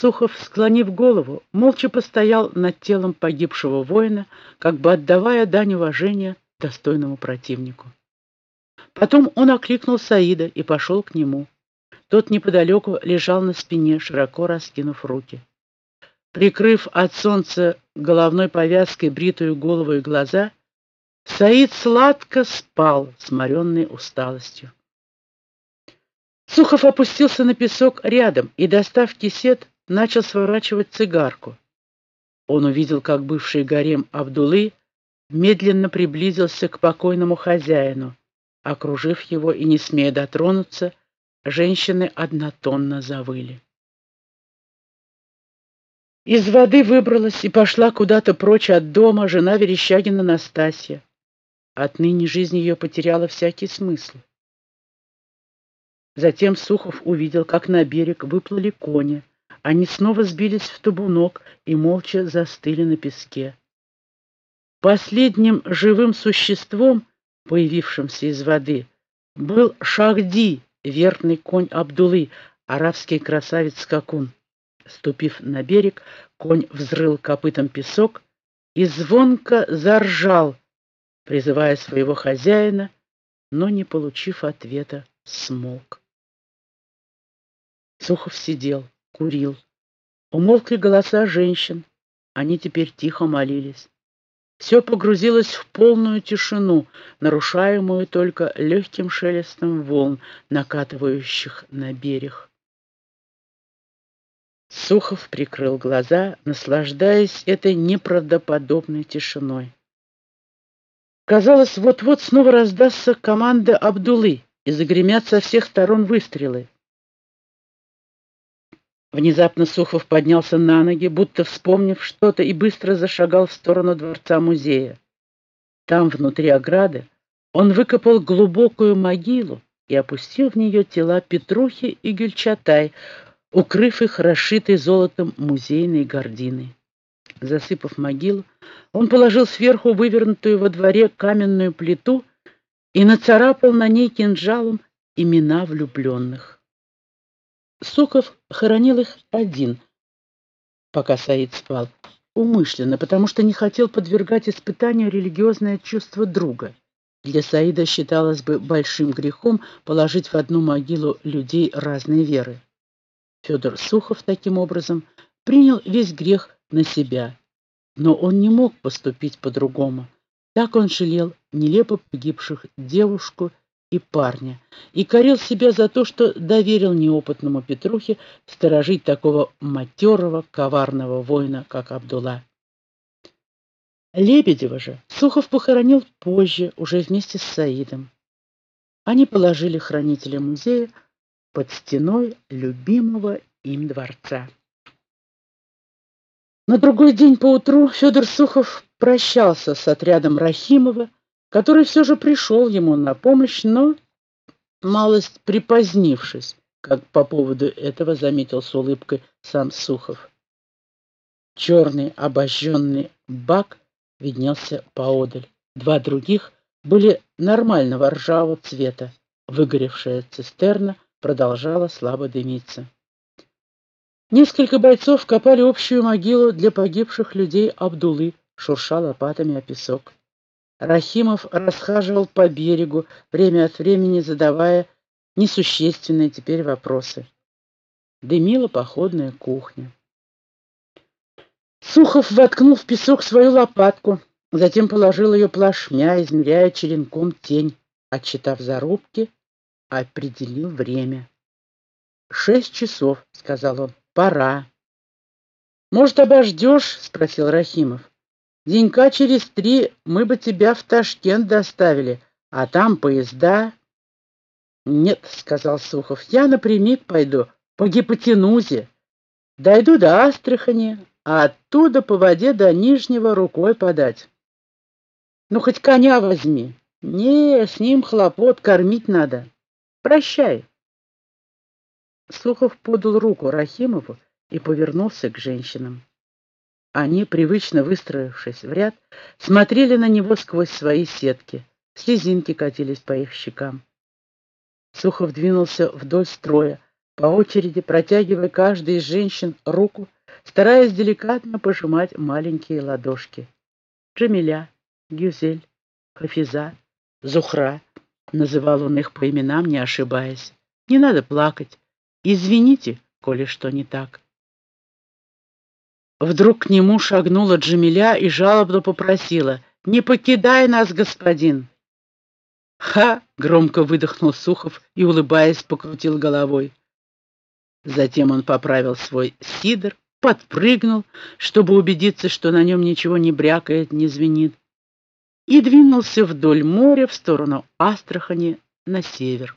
Сухов, склонив голову, молча постоял над телом погибшего воина, как бы отдавая дань уважения достойному противнику. Потом он окликнул Саида и пошел к нему. Тот неподалеку лежал на спине, широко раскинув руки. Прикрыв от солнца головной повязкой бритую голову и глаза, Саид сладко спал, сморенный усталостью. Сухов опустился на песок рядом и, достав кисет, начал сворачивать цигарку. Он увидел, как бывший гарем Абдулы медленно приблизился к покойному хозяину. Окружив его и не смея дотронуться, женщины однотонно завыли. Из воды выбралась и пошла куда-то прочь от дома жена Верещагина Настасья. Отныне жизнь ее потеряла всякий смысл. Затем Сухов увидел, как на берег выплыли кони. Они снова сбились в табунок и молча застыли на песке. Последним живым существом, появившимся из воды, был Шахди, верный конь Абдулы, арабский красавец-скакун. Ступив на берег, конь взрыл копытом песок и звонко заржал, призывая своего хозяина, но, не получив ответа, смолк. Сухов сидел, курил. Умолкли голоса женщин. Они теперь тихо молились. Все погрузилось в полную тишину, нарушаемую только легким шелестом волн, накатывающих на берег. Сухов прикрыл глаза, наслаждаясь этой неправдоподобной тишиной. Казалось, вот-вот снова раздастся команда Абдулы и загремят со всех сторон выстрелы. Внезапно Сухов поднялся на ноги, будто вспомнив что-то, и быстро зашагал в сторону дворца-музея. Там, внутри ограды, он выкопал глубокую могилу и опустил в нее тела Петрухи и Гюльчатай, укрыв их расшитой золотом музейной гординой. Засыпав могилу, он положил сверху вывернутую во дворе каменную плиту и нацарапал на ней кинжалом имена влюбленных. Суков хоронил их один, пока Саид спал, умышленно, потому что не хотел подвергать испытанию религиозное чувство друга. Для Саида считалось бы большим грехом положить в одну могилу людей разной веры. Федор Сухов таким образом принял весь грех на себя. Но он не мог поступить по-другому. Так он жалел нелепо погибших девушку и парня и корил себя за то, что доверил неопытному Петрухе сторожить такого матерого, коварного воина, как Абдулла. Лебедева же Сухов похоронил позже, уже вместе с Саидом. Они положили хранителя музея под стеной любимого им дворца. На другой день поутру Федор Сухов прощался с отрядом Рахимова, который все же пришел ему на помощь, но малость припозднившись, как по поводу этого заметил с улыбкой сам Сухов. Черный обожженный бак виднелся поодаль. Два других были нормального ржавого цвета. Выгоревшая цистерна продолжала слабо дымиться. Несколько бойцов копали общую могилу для погибших людей Абдулы, шурша лопатами о песок. Рахимов расхаживал по берегу, время от времени задавая несущественные теперь вопросы. Дымила походная кухня. Сухов воткнул в песок свою лопатку, затем положил ее плашмя, измеряя черенком тень, отчитав зарубки, определил время. «Шесть часов», — сказал он. Пора. Может, обождешь? Спросил Рахимов. Денька через три мы бы тебя в Ташкент доставили, а там поезда. Нет, сказал Сухов, я напрямик пойду по гипотенузе. Дойду до Астрахани, а оттуда по воде до Нижнего рукой подать. Ну, хоть коня возьми. Не, с ним хлопот кормить надо. Прощай. Сухов подал руку Рахимову и повернулся к женщинам. Они, привычно выстроившись в ряд, смотрели на него сквозь свои сетки. Слезинки катились по их щекам. Сухов двинулся вдоль строя, по очереди протягивая каждой из женщин руку, стараясь деликатно пожимать маленькие ладошки. Джамиля, Гюзель, Хафиза, Зухра, называл он их по именам, не ошибаясь. Не надо плакать. Извините, коли что не так. Вдруг к нему шагнула Джамиля и жалобно попросила «Не покидай нас, господин!» «Ха!» — громко выдохнул Сухов и, улыбаясь, покрутил головой. Затем он поправил свой сидр, подпрыгнул, чтобы убедиться, что на нем ничего не брякает, не звенит, и двинулся вдоль моря в сторону Астрахани на север.